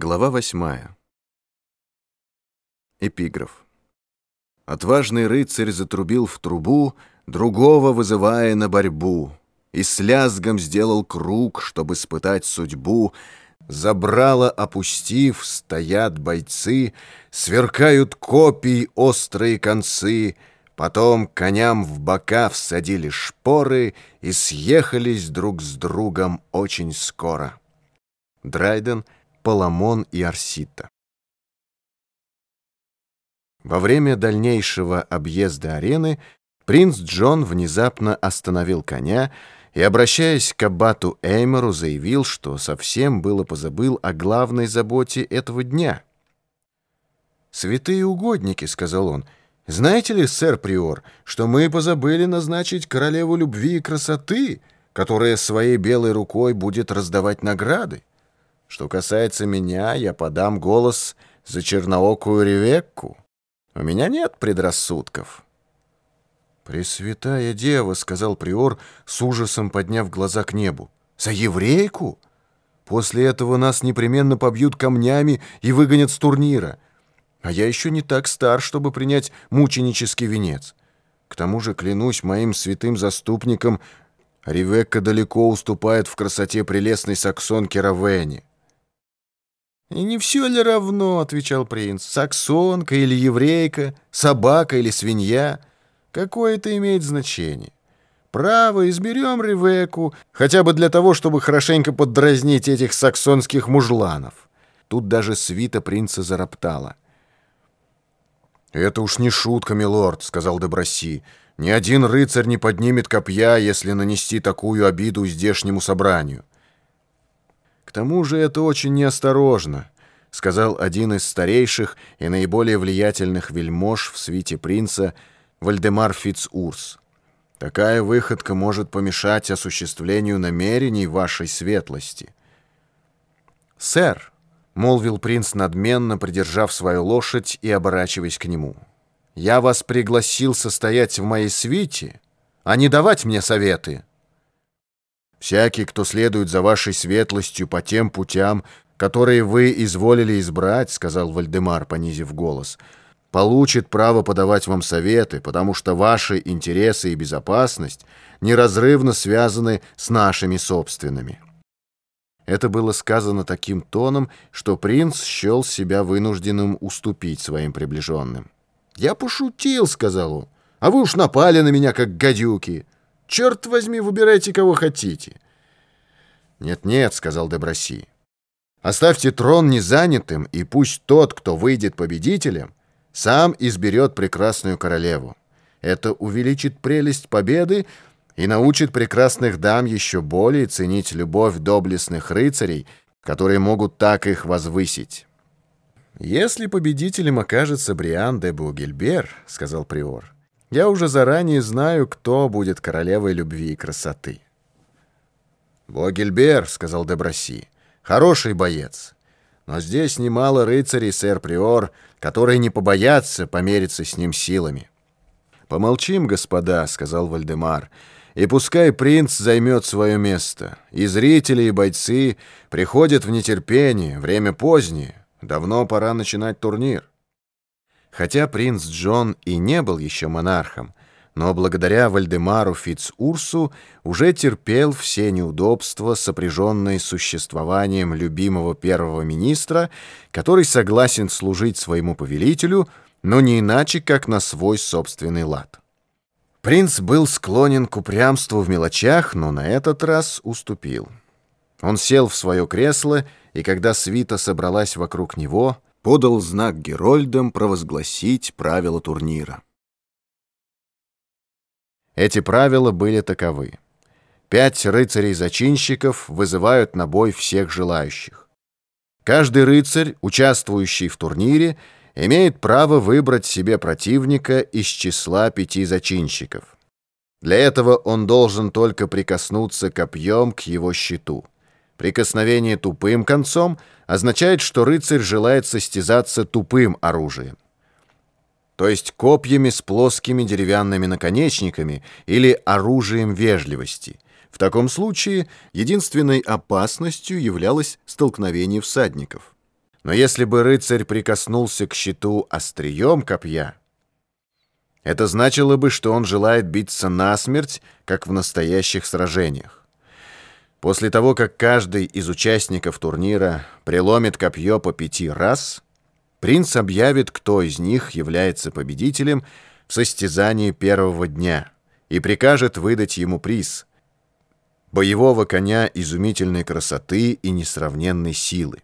Глава восьмая. Эпиграф. Отважный рыцарь затрубил в трубу, Другого вызывая на борьбу, И с лязгом сделал круг, чтобы испытать судьбу. Забрало опустив, стоят бойцы, Сверкают копий острые концы, Потом коням в бока всадили шпоры И съехались друг с другом очень скоро. Драйден — Паламон и Арсита. Во время дальнейшего объезда арены принц Джон внезапно остановил коня и, обращаясь к аббату Эймеру, заявил, что совсем было позабыл о главной заботе этого дня. «Святые угодники», — сказал он, — «знаете ли, сэр Приор, что мы позабыли назначить королеву любви и красоты, которая своей белой рукой будет раздавать награды? Что касается меня, я подам голос за черноокую Ревекку. У меня нет предрассудков». «Пресвятая Дева», — сказал приор, с ужасом подняв глаза к небу. «За еврейку? После этого нас непременно побьют камнями и выгонят с турнира. А я еще не так стар, чтобы принять мученический венец. К тому же, клянусь моим святым заступником, Ревекка далеко уступает в красоте прелестной саксонки Равенни. «И не все ли равно, — отвечал принц, — саксонка или еврейка, собака или свинья? Какое это имеет значение? Право, изберем Ревеку, хотя бы для того, чтобы хорошенько поддразнить этих саксонских мужланов». Тут даже свита принца зароптала. «Это уж не шутка, милорд», — сказал Деброси. «Ни один рыцарь не поднимет копья, если нанести такую обиду здешнему собранию». «К тому же это очень неосторожно», — сказал один из старейших и наиболее влиятельных вельмож в свите принца Вальдемар Фицурс. «Такая выходка может помешать осуществлению намерений вашей светлости». «Сэр», — молвил принц надменно, придержав свою лошадь и оборачиваясь к нему, «я вас пригласил состоять в моей свите, а не давать мне советы». Всякий, кто следует за вашей светлостью по тем путям, которые вы изволили избрать, — сказал Вальдемар, понизив голос, — получит право подавать вам советы, потому что ваши интересы и безопасность неразрывно связаны с нашими собственными. Это было сказано таким тоном, что принц счел себя вынужденным уступить своим приближенным. «Я пошутил», — сказал он, — «а вы уж напали на меня, как гадюки». Черт возьми, выбирайте, кого хотите. Нет-нет, сказал Деброси. Оставьте трон незанятым, и пусть тот, кто выйдет победителем, сам изберет прекрасную королеву. Это увеличит прелесть победы и научит прекрасных дам еще более ценить любовь доблестных рыцарей, которые могут так их возвысить. «Если победителем окажется Бриан де Бугельбер», — сказал Приор, — я уже заранее знаю, кто будет королевой любви и красоты. «Богельбер», — сказал Деброси, — «хороший боец. Но здесь немало рыцарей, сэр Приор, которые не побоятся помериться с ним силами». «Помолчим, господа», — сказал Вальдемар, — «и пускай принц займет свое место. И зрители, и бойцы приходят в нетерпение, время позднее. Давно пора начинать турнир». Хотя принц Джон и не был еще монархом, но благодаря Вальдемару Фицурсу уже терпел все неудобства, сопряженные с существованием любимого первого министра, который согласен служить своему повелителю, но не иначе, как на свой собственный лад. Принц был склонен к упрямству в мелочах, но на этот раз уступил. Он сел в свое кресло, и когда свита собралась вокруг него — подал знак Герольдам провозгласить правила турнира. Эти правила были таковы. Пять рыцарей-зачинщиков вызывают на бой всех желающих. Каждый рыцарь, участвующий в турнире, имеет право выбрать себе противника из числа пяти зачинщиков. Для этого он должен только прикоснуться копьем к его щиту. Прикосновение тупым концом означает, что рыцарь желает состязаться тупым оружием. То есть копьями с плоскими деревянными наконечниками или оружием вежливости. В таком случае единственной опасностью являлось столкновение всадников. Но если бы рыцарь прикоснулся к щиту острием копья, это значило бы, что он желает биться насмерть, как в настоящих сражениях. После того, как каждый из участников турнира преломит копье по пяти раз, принц объявит, кто из них является победителем в состязании первого дня и прикажет выдать ему приз — боевого коня изумительной красоты и несравненной силы.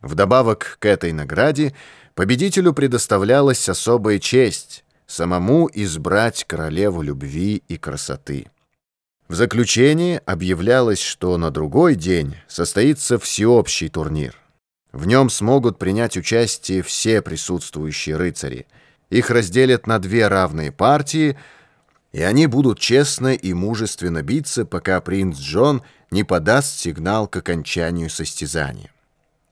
Вдобавок к этой награде победителю предоставлялась особая честь — самому избрать королеву любви и красоты. В заключение объявлялось, что на другой день состоится всеобщий турнир. В нем смогут принять участие все присутствующие рыцари. Их разделят на две равные партии, и они будут честно и мужественно биться, пока принц Джон не подаст сигнал к окончанию состязания.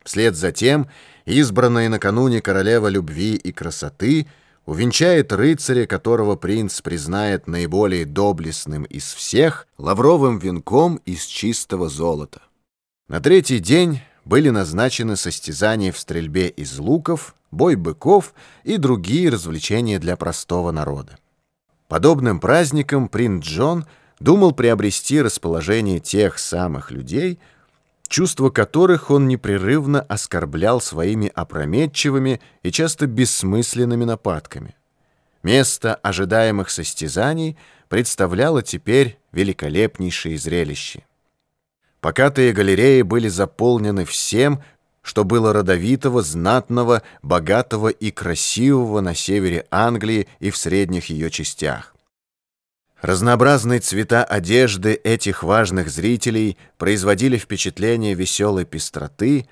Вслед за тем избранная накануне королева любви и красоты – увенчает рыцаря, которого принц признает наиболее доблестным из всех, лавровым венком из чистого золота. На третий день были назначены состязания в стрельбе из луков, бой быков и другие развлечения для простого народа. Подобным праздником принц Джон думал приобрести расположение тех самых людей, чувства которых он непрерывно оскорблял своими опрометчивыми и часто бессмысленными нападками. Место ожидаемых состязаний представляло теперь великолепнейшее зрелище. Покатые галереи были заполнены всем, что было родовитого, знатного, богатого и красивого на севере Англии и в средних ее частях. Разнообразные цвета одежды этих важных зрителей производили впечатление веселой пестроты,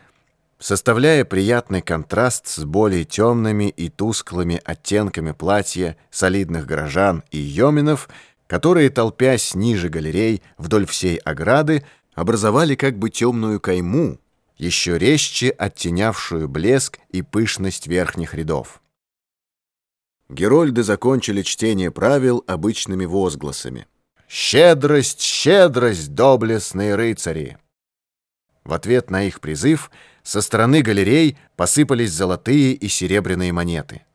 составляя приятный контраст с более темными и тусклыми оттенками платья солидных горожан и йоминов, которые, толпясь ниже галерей вдоль всей ограды, образовали как бы темную кайму, еще резче оттенявшую блеск и пышность верхних рядов. Герольды закончили чтение правил обычными возгласами. «Щедрость, щедрость, доблестные рыцари!» В ответ на их призыв со стороны галерей посыпались золотые и серебряные монеты.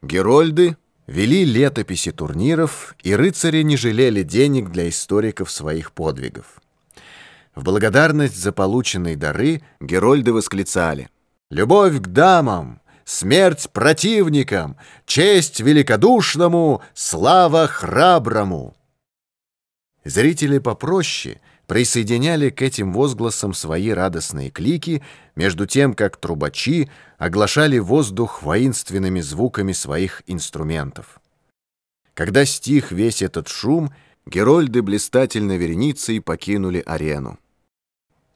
Герольды вели летописи турниров, и рыцари не жалели денег для историков своих подвигов. В благодарность за полученные дары герольды восклицали «Любовь к дамам! Смерть противникам, честь великодушному, слава храброму. Зрители попроще присоединяли к этим возгласам свои радостные клики, между тем, как трубачи оглашали воздух воинственными звуками своих инструментов. Когда стих весь этот шум, герольды блистательной вереницей покинули арену.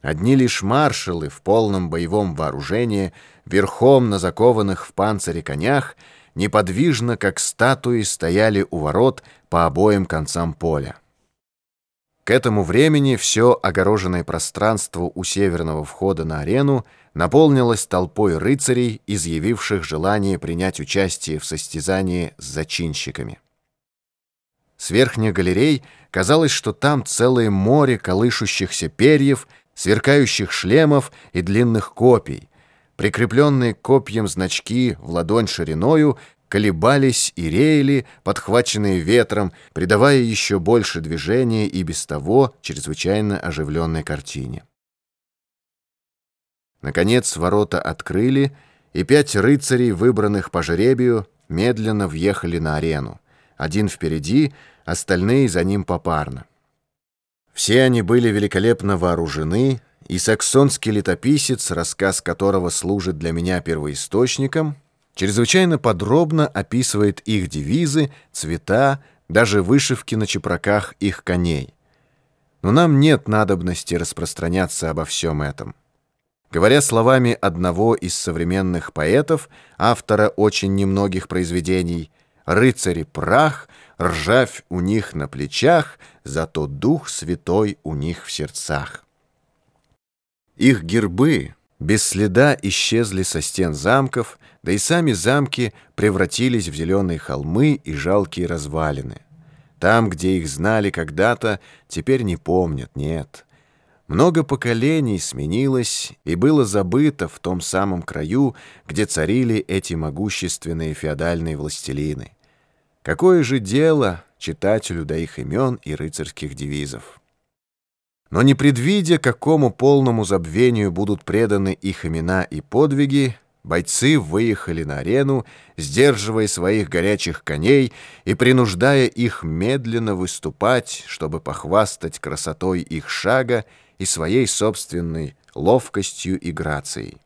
Одни лишь маршалы в полном боевом вооружении, верхом на закованных в панцире конях, неподвижно, как статуи, стояли у ворот по обоим концам поля. К этому времени все огороженное пространство у северного входа на арену наполнилось толпой рыцарей, изъявивших желание принять участие в состязании с зачинщиками. С верхних галерей казалось, что там целое море колышущихся перьев сверкающих шлемов и длинных копий. Прикрепленные копьям значки в ладонь шириною колебались и реяли, подхваченные ветром, придавая еще больше движения и без того чрезвычайно оживленной картине. Наконец ворота открыли, и пять рыцарей, выбранных по жребию, медленно въехали на арену. Один впереди, остальные за ним попарно. Все они были великолепно вооружены, и саксонский летописец, рассказ которого служит для меня первоисточником, чрезвычайно подробно описывает их девизы, цвета, даже вышивки на чепраках их коней. Но нам нет надобности распространяться обо всем этом. Говоря словами одного из современных поэтов, автора очень немногих произведений, «Рыцари прах», ржавь у них на плечах, зато Дух Святой у них в сердцах. Их гербы без следа исчезли со стен замков, да и сами замки превратились в зеленые холмы и жалкие развалины. Там, где их знали когда-то, теперь не помнят, нет. Много поколений сменилось и было забыто в том самом краю, где царили эти могущественные феодальные властелины. Какое же дело читателю до их имен и рыцарских девизов? Но не предвидя, какому полному забвению будут преданы их имена и подвиги, бойцы выехали на арену, сдерживая своих горячих коней и принуждая их медленно выступать, чтобы похвастать красотой их шага и своей собственной ловкостью и грацией.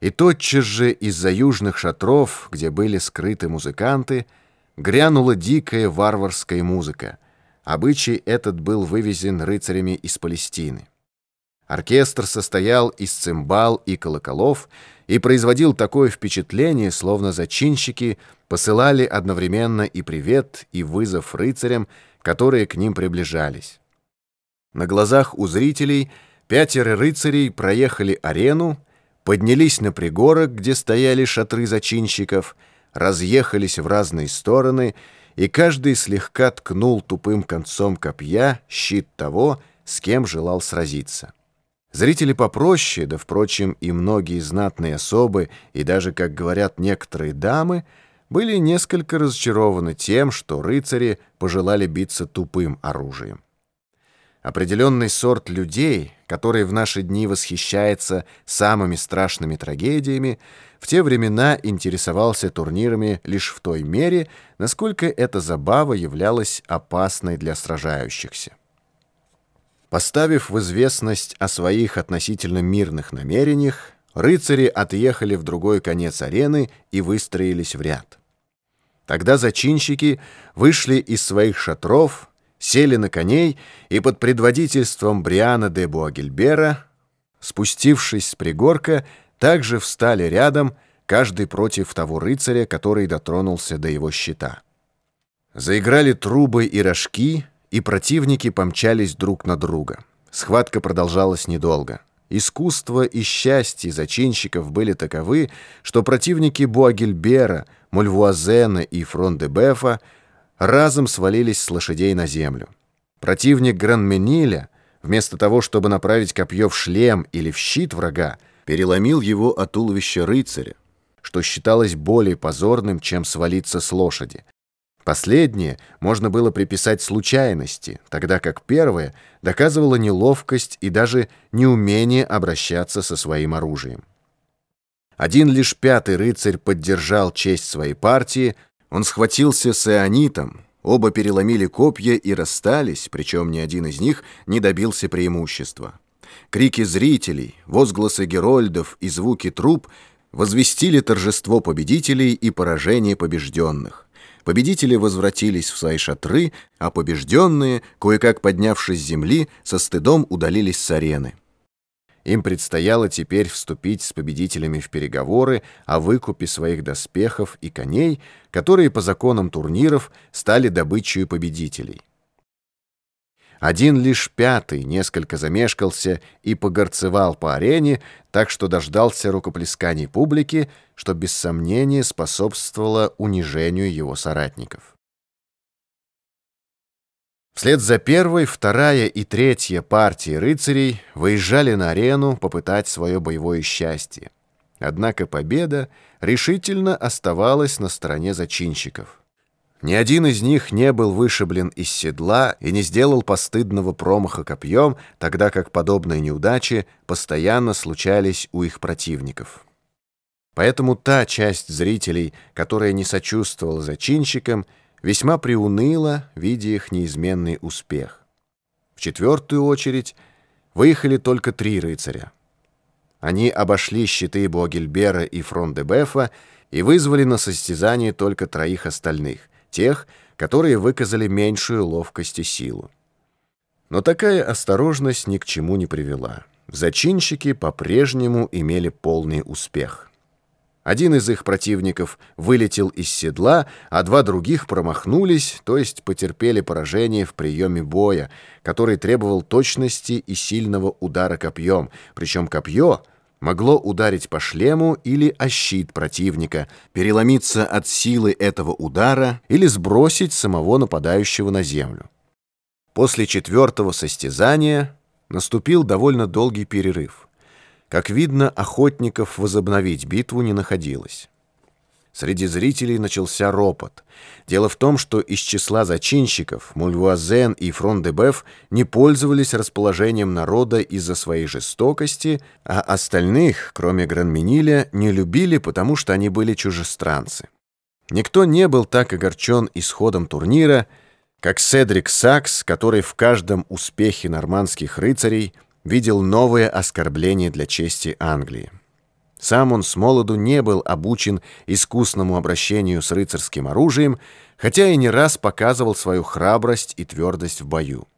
И тотчас же из-за южных шатров, где были скрыты музыканты, грянула дикая варварская музыка. Обычай этот был вывезен рыцарями из Палестины. Оркестр состоял из цимбал и колоколов и производил такое впечатление, словно зачинщики посылали одновременно и привет, и вызов рыцарям, которые к ним приближались. На глазах у зрителей пятеро рыцарей проехали арену, поднялись на пригорок, где стояли шатры зачинщиков, разъехались в разные стороны, и каждый слегка ткнул тупым концом копья щит того, с кем желал сразиться. Зрители попроще, да, впрочем, и многие знатные особы, и даже, как говорят некоторые дамы, были несколько разочарованы тем, что рыцари пожелали биться тупым оружием. Определенный сорт людей, который в наши дни восхищается самыми страшными трагедиями, в те времена интересовался турнирами лишь в той мере, насколько эта забава являлась опасной для сражающихся. Поставив в известность о своих относительно мирных намерениях, рыцари отъехали в другой конец арены и выстроились в ряд. Тогда зачинщики вышли из своих шатров, сели на коней и под предводительством Бриана де Буагильбера, спустившись с пригорка, также встали рядом, каждый против того рыцаря, который дотронулся до его щита. Заиграли трубы и рожки, и противники помчались друг на друга. Схватка продолжалась недолго. Искусство и счастье зачинщиков были таковы, что противники Буагильбера, Мульвуазена и Фрон-де-Бефа разом свалились с лошадей на землю. Противник Гранмениля, вместо того, чтобы направить копье в шлем или в щит врага, переломил его от туловища рыцаря, что считалось более позорным, чем свалиться с лошади. Последнее можно было приписать случайности, тогда как первое доказывало неловкость и даже неумение обращаться со своим оружием. Один лишь пятый рыцарь поддержал честь своей партии, он схватился с Ионитом, оба переломили копья и расстались, причем ни один из них не добился преимущества. Крики зрителей, возгласы герольдов и звуки труп возвестили торжество победителей и поражение побежденных. Победители возвратились в свои шатры, а побежденные, кое-как поднявшись с земли, со стыдом удалились с арены. Им предстояло теперь вступить с победителями в переговоры о выкупе своих доспехов и коней, которые по законам турниров стали добычей победителей. Один лишь пятый несколько замешкался и погорцевал по арене, так что дождался рукоплесканий публики, что без сомнения способствовало унижению его соратников. Вслед за первой, вторая и третья партии рыцарей выезжали на арену попытать свое боевое счастье. Однако победа решительно оставалась на стороне зачинщиков. Ни один из них не был вышиблен из седла и не сделал постыдного промаха копьем, тогда как подобные неудачи постоянно случались у их противников. Поэтому та часть зрителей, которая не сочувствовала зачинщикам, весьма приуныла, видя их неизменный успех. В четвертую очередь выехали только три рыцаря. Они обошли щиты Буагельбера и Фрон-де-Бефа и вызвали на состязание только троих остальных, тех, которые выказали меньшую ловкость и силу. Но такая осторожность ни к чему не привела. Зачинщики по-прежнему имели полный успех. Один из их противников вылетел из седла, а два других промахнулись, то есть потерпели поражение в приеме боя, который требовал точности и сильного удара копьем, причем копье могло ударить по шлему или о щит противника, переломиться от силы этого удара или сбросить самого нападающего на землю. После четвертого состязания Наступил довольно долгий перерыв. Как видно, охотников возобновить битву не находилось. Среди зрителей начался ропот. Дело в том, что из числа зачинщиков Мульвуазен и Фрон-де-Беф не пользовались расположением народа из-за своей жестокости, а остальных, кроме Гранмениля, не любили, потому что они были чужестранцы. Никто не был так огорчен исходом турнира, как Седрик Сакс, который в каждом успехе нормандских рыцарей видел новое оскорбление для чести Англии. Сам он с молоду не был обучен искусному обращению с рыцарским оружием, хотя и не раз показывал свою храбрость и твердость в бою.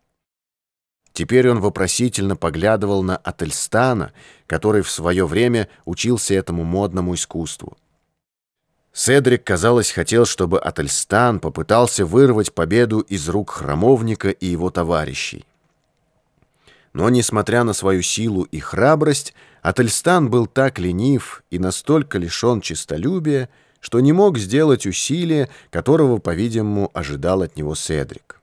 Теперь он вопросительно поглядывал на Ательстана, который в свое время учился этому модному искусству. Седрик, казалось, хотел, чтобы Ательстан попытался вырвать победу из рук храмовника и его товарищей. Но, несмотря на свою силу и храбрость, Ательстан был так ленив и настолько лишен честолюбия, что не мог сделать усилия, которого, по-видимому, ожидал от него Седрик.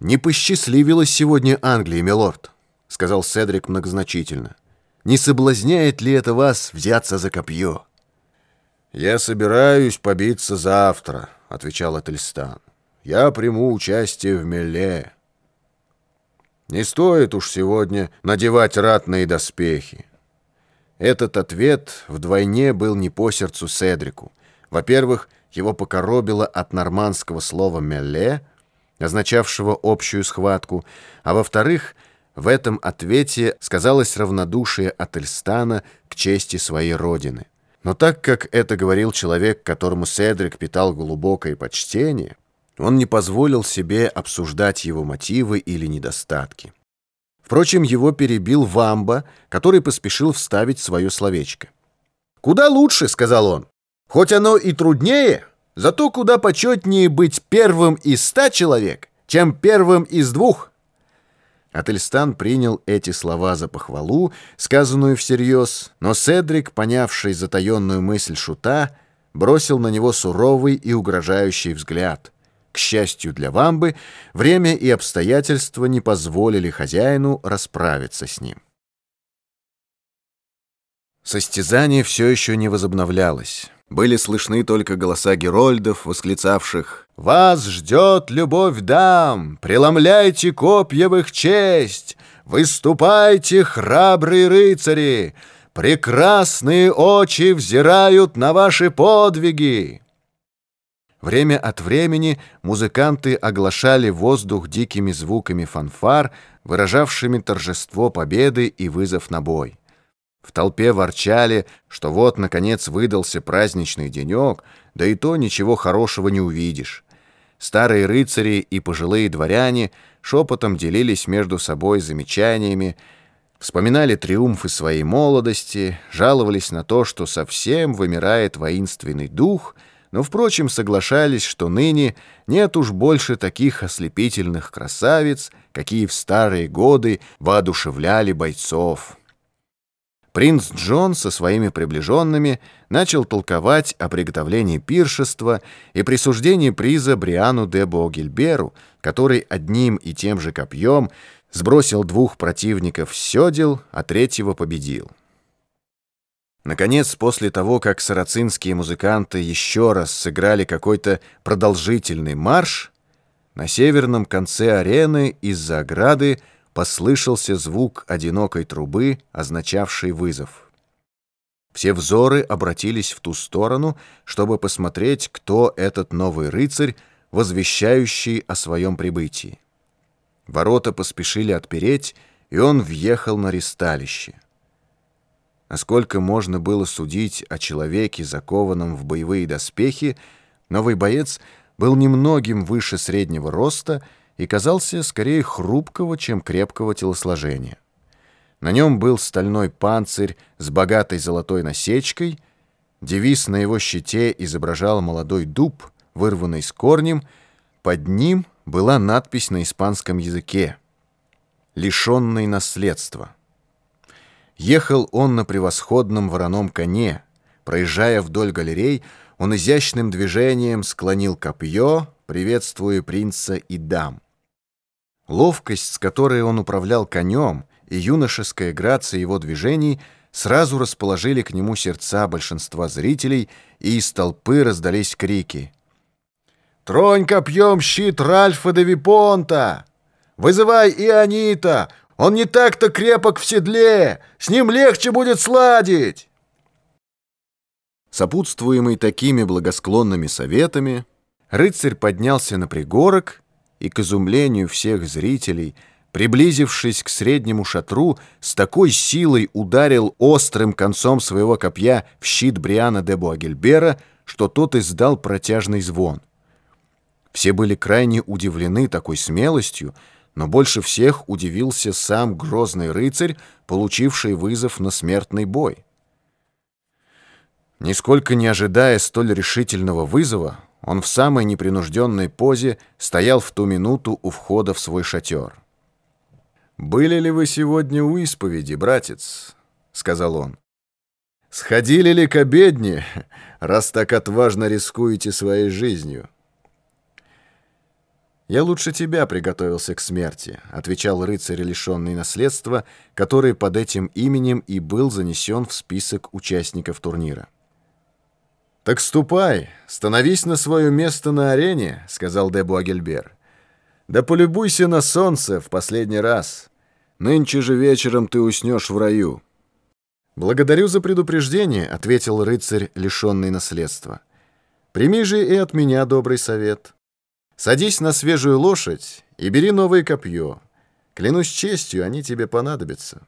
«Не посчастливилось сегодня Англии, милорд», — сказал Седрик многозначительно. «Не соблазняет ли это вас взяться за копье?» «Я собираюсь побиться завтра», — отвечал Ательстан. «Я приму участие в меле». Не стоит уж сегодня надевать ратные доспехи. Этот ответ вдвойне был не по сердцу Седрику. Во-первых, его покоробило от нормандского слова «меле», означавшего общую схватку, а во-вторых, в этом ответе сказалось равнодушие Ательстана к чести своей родины. Но так как это говорил человек, которому Седрик питал глубокое почтение, он не позволил себе обсуждать его мотивы или недостатки. Впрочем, его перебил Вамба, который поспешил вставить свое словечко. «Куда лучше», — сказал он. «Хоть оно и труднее, зато куда почетнее быть первым из ста человек, чем первым из двух». Ательстан принял эти слова за похвалу, сказанную всерьез, но Седрик, понявший затаенную мысль шута, бросил на него суровый и угрожающий взгляд — к счастью для Вамбы, время и обстоятельства не позволили хозяину расправиться с ним. Состязание все еще не возобновлялось. Были слышны только голоса герольдов, восклицавших «Вас ждет любовь дам! Преломляйте копья в их честь! Выступайте, храбрые рыцари! Прекрасные очи взирают на ваши подвиги!» Время от времени музыканты оглашали воздух дикими звуками фанфар, выражавшими торжество победы и вызов на бой. В толпе ворчали, что вот, наконец, выдался праздничный денек, да и то ничего хорошего не увидишь. Старые рыцари и пожилые дворяне шепотом делились между собой замечаниями, вспоминали триумфы своей молодости, жаловались на то, что совсем вымирает воинственный дух — но, впрочем, соглашались, что ныне нет уж больше таких ослепительных красавиц, какие в старые годы воодушевляли бойцов. Принц Джон со своими приближенными начал толковать о приготовлении пиршества и присуждении приза Бриану де Богельберу, который одним и тем же копьем сбросил двух противников с седел, а третьего победил. Наконец, после того, как сарацинские музыканты еще раз сыграли какой-то продолжительный марш, на северном конце арены из-за ограды послышался звук одинокой трубы, означавший вызов. Все взоры обратились в ту сторону, чтобы посмотреть, кто этот новый рыцарь, возвещающий о своем прибытии. Ворота поспешили отпереть, и он въехал на ристалище. Насколько можно было судить о человеке, закованном в боевые доспехи, новый боец был немногим выше среднего роста и казался скорее хрупкого, чем крепкого телосложения. На нем был стальной панцирь с богатой золотой насечкой, девиз на его щите изображал молодой дуб, вырванный с корнем, под ним была надпись на испанском языке «Лишенный наследства». Ехал он на превосходном вороном коне. Проезжая вдоль галерей, он изящным движением склонил копье, приветствуя принца и дам. Ловкость, с которой он управлял конем, и юношеская грация его движений сразу расположили к нему сердца большинства зрителей, и из толпы раздались крики. «Тронь копьем щит Ральфа де Випонта! Вызывай Ионита! Он не так-то крепок в седле! С ним легче будет сладить!» Сопутствуемый такими благосклонными советами, рыцарь поднялся на пригорок и, к изумлению всех зрителей, приблизившись к среднему шатру, с такой силой ударил острым концом своего копья в щит Бриана де Буагельбера, что тот издал протяжный звон. Все были крайне удивлены такой смелостью, но больше всех удивился сам грозный рыцарь, получивший вызов на смертный бой. Нисколько не ожидая столь решительного вызова, он в самой непринужденной позе стоял в ту минуту у входа в свой шатер. «Были ли вы сегодня у исповеди, братец?» — сказал он. «Сходили ли к обедне, раз так отважно рискуете своей жизнью?» «Я лучше тебя приготовился к смерти», — отвечал рыцарь, лишенный наследства, который под этим именем и был занесен в список участников турнира. «Так ступай, становись на свое место на арене», — сказал де Буагельбер. «Да полюбуйся на солнце в последний раз. Нынче же вечером ты уснешь в раю». «Благодарю за предупреждение», — ответил рыцарь, лишенный наследства. «Прими же и от меня добрый совет. Садись на свежую лошадь и бери новое копье. Клянусь честью, они тебе понадобятся».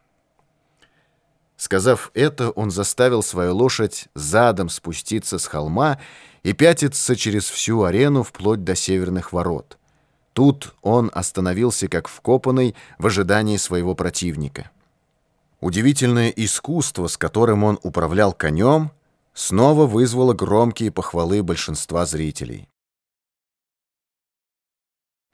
Сказав это, он заставил свою лошадь задом спуститься с холма и пятиться через всю арену вплоть до северных ворот. Тут он остановился как вкопанный в ожидании своего противника. Удивительное искусство, с которым он управлял конем, снова вызвало громкие похвалы большинства зрителей.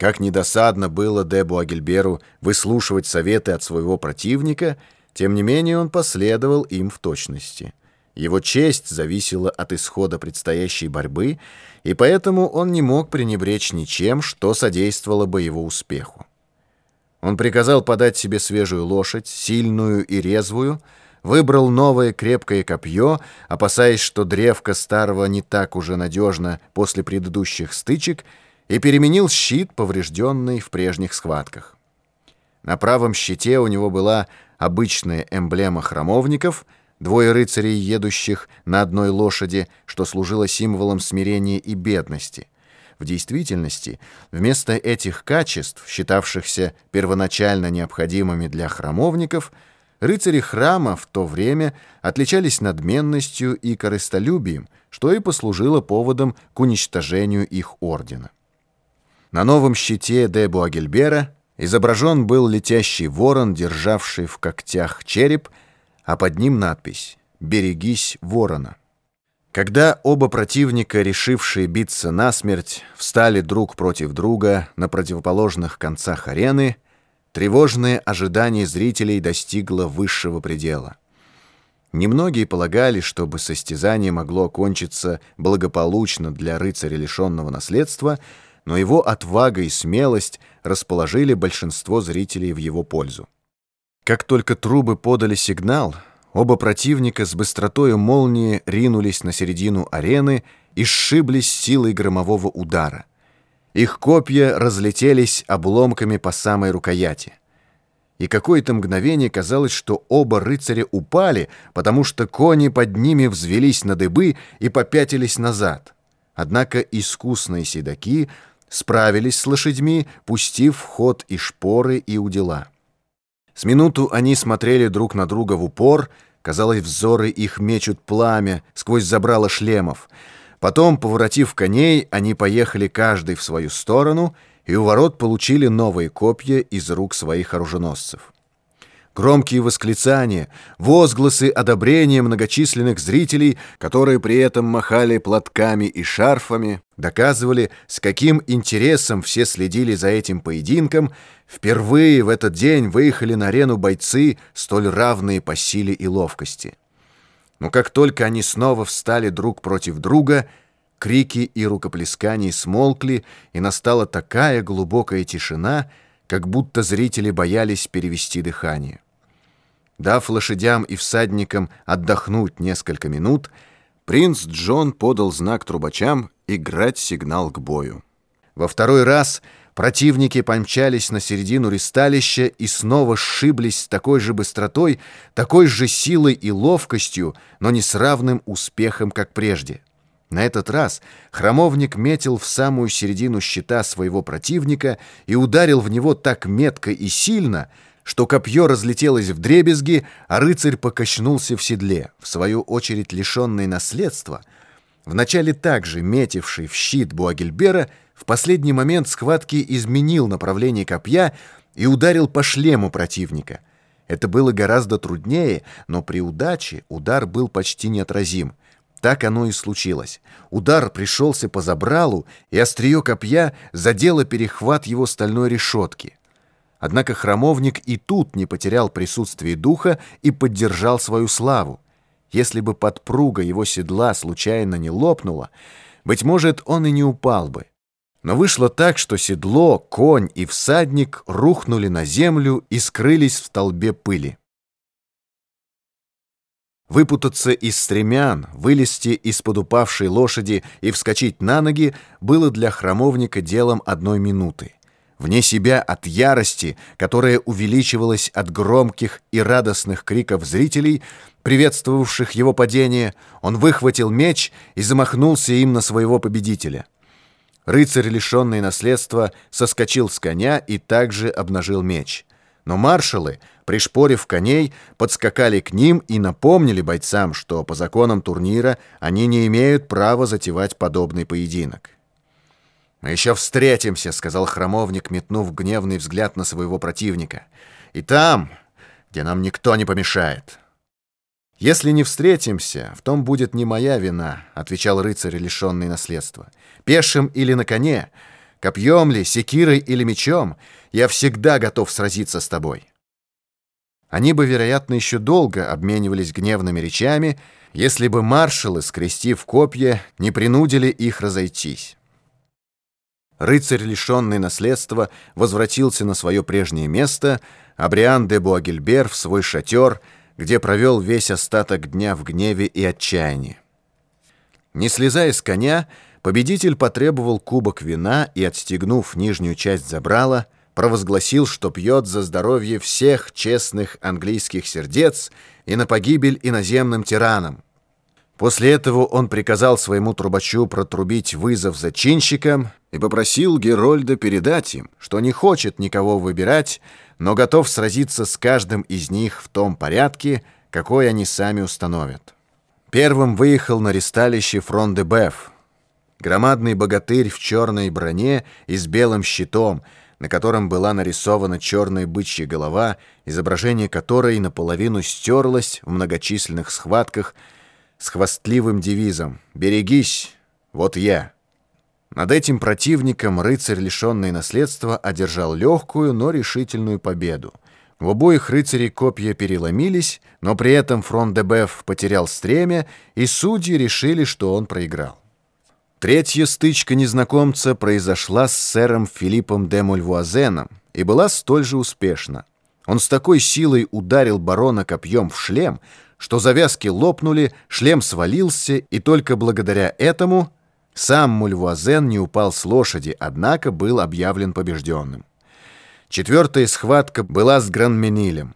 Как недосадно было Дебу Агильберу выслушивать советы от своего противника — тем не менее он последовал им в точности. Его честь зависела от исхода предстоящей борьбы, и поэтому он не мог пренебречь ничем, что содействовало бы его успеху. Он приказал подать себе свежую лошадь, сильную и резвую, выбрал новое крепкое копье, опасаясь, что древко старого не так уже надежно после предыдущих стычек, и переменил щит, поврежденный в прежних схватках. На правом щите у него была обычная эмблема храмовников, двое рыцарей, едущих на одной лошади, что служило символом смирения и бедности. В действительности, вместо этих качеств, считавшихся первоначально необходимыми для храмовников, рыцари храма в то время отличались надменностью и корыстолюбием, что и послужило поводом к уничтожению их ордена. На новом щите де Буагельбера Изображен был летящий ворон, державший в когтях череп, а под ним надпись «Берегись ворона». Когда оба противника, решившие биться насмерть, встали друг против друга на противоположных концах арены, тревожное ожидание зрителей достигло высшего предела. Немногие полагали, чтобы состязание могло окончиться благополучно для рыцаря, лишенного наследства — но его отвага и смелость расположили большинство зрителей в его пользу. Как только трубы подали сигнал, оба противника с быстротою молнии ринулись на середину арены и сшиблись силой громового удара. Их копья разлетелись обломками по самой рукояти. И какое-то мгновение казалось, что оба рыцаря упали, потому что кони под ними взвелись на дыбы и попятились назад. Однако искусные седаки — справились с лошадьми, пустив в ход и шпоры, и удила. С минуту они смотрели друг на друга в упор, казалось, взоры их мечут пламя сквозь забрало шлемов. Потом, поворотив коней, они поехали каждый в свою сторону и у ворот получили новые копья из рук своих оруженосцев. Громкие восклицания, возгласы одобрения многочисленных зрителей, которые при этом махали платками и шарфами, доказывали, с каким интересом все следили за этим поединком. Впервые в этот день выехали на арену бойцы, столь равные по силе и ловкости. Но как только они снова встали друг против друга, крики и рукоплескания смолкли, и настала такая глубокая тишина — как будто зрители боялись перевести дыхание. Дав лошадям и всадникам отдохнуть несколько минут, принц Джон подал знак трубачам играть сигнал к бою. Во второй раз противники помчались на середину ристалища и снова сшиблись с такой же быстротой, такой же силой и ловкостью, но не с равным успехом, как прежде. На этот раз храмовник метил в самую середину щита своего противника и ударил в него так метко и сильно, что копье разлетелось в дребезги, а рыцарь покачнулся в седле, в свою очередь лишенный наследства, вначале также метивший в щит Буагельбера, в последний момент схватки изменил направление копья и ударил по шлему противника. Это было гораздо труднее, но при удаче удар был почти неотразим. Так оно и случилось. Удар пришелся по забралу, и острие копья задело перехват его стальной решетки. Однако храмовник и тут не потерял присутствие духа и поддержал свою славу. Если бы подпруга его седла случайно не лопнула, быть может, он и не упал бы. Но вышло так, что седло, конь и всадник рухнули на землю и скрылись в столбе пыли. Выпутаться из стремян, вылезти из-под упавшей лошади и вскочить на ноги было для храмовника делом одной минуты. Вне себя от ярости, которая увеличивалась от громких и радостных криков зрителей, приветствовавших его падение, он выхватил меч и замахнулся им на своего победителя. Рыцарь, лишенный наследства, соскочил с коня и также обнажил меч. Но маршалы, пришпорив коней, подскакали к ним и напомнили бойцам, что по законам турнира они не имеют права затевать подобный поединок. «Мы еще встретимся», — сказал храмовник, метнув гневный взгляд на своего противника. «И там, где нам никто не помешает». «Если не встретимся, в том будет не моя вина», — отвечал рыцарь, лишенный наследства. «Пешим или на коне, копьем ли, секирой или мечом, я всегда готов сразиться с тобой». Они бы, вероятно, еще долго обменивались гневными речами, если бы маршалы, скрестив копья, не принудили их разойтись. Рыцарь, лишенный наследства, возвратился на свое прежнее место, а Бриан де Буагельбер в свой шатер, где провел весь остаток дня в гневе и отчаянии. Не слезая с коня, победитель потребовал кубок вина и, отстегнув нижнюю часть забрала, провозгласил, что пьет за здоровье всех честных английских сердец и на погибель иноземным тиранам. После этого он приказал своему трубачу протрубить вызов зачинщикам и попросил Герольда передать им, что не хочет никого выбирать, но готов сразиться с каждым из них в том порядке, какой они сами установят. Первым выехал на ресталище Фрон-де-Беф, громадный богатырь в черной броне и с белым щитом, на котором была нарисована черная бычья голова, изображение которой наполовину стерлось в многочисленных схватках с хвастливым девизом «Берегись, вот я». Над этим противником рыцарь, лишенный наследства, одержал легкую, но решительную победу. В обоих рыцарей копья переломились, но при этом фронт Дебеф потерял стремя, и судьи решили, что он проиграл. Третья стычка незнакомца произошла с сэром Филиппом де Мольвуазеном и была столь же успешна. Он с такой силой ударил барона копьем в шлем, что завязки лопнули, шлем свалился, и только благодаря этому сам Мульвуазен не упал с лошади, однако был объявлен побежденным. Четвертая схватка была с Гранменилем.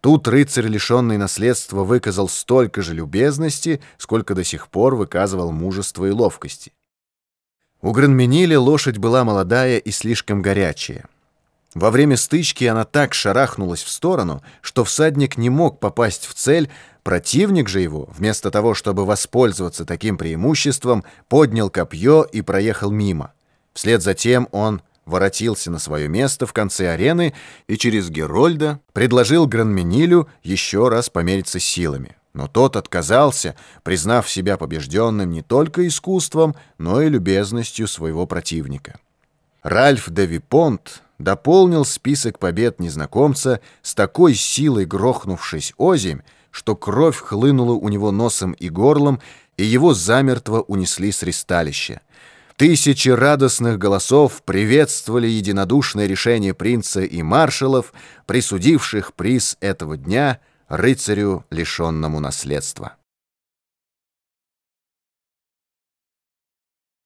Тут рыцарь, лишенный наследства, выказал столько же любезности, сколько до сих пор выказывал мужество и ловкости. У Гранмениля лошадь была молодая и слишком горячая. Во время стычки она так шарахнулась в сторону, что всадник не мог попасть в цель, противник же его, вместо того, чтобы воспользоваться таким преимуществом, поднял копье и проехал мимо. Вслед за тем он воротился на свое место в конце арены и через Герольда предложил Гранменилю еще раз помериться силами. Но тот отказался, признав себя побежденным не только искусством, но и любезностью своего противника. Ральф де Випонт дополнил список побед незнакомца с такой силой грохнувшись озимь, что кровь хлынула у него носом и горлом, и его замертво унесли с ристалища. Тысячи радостных голосов приветствовали единодушное решение принца и маршалов, присудивших приз этого дня рыцарю, лишенному наследства.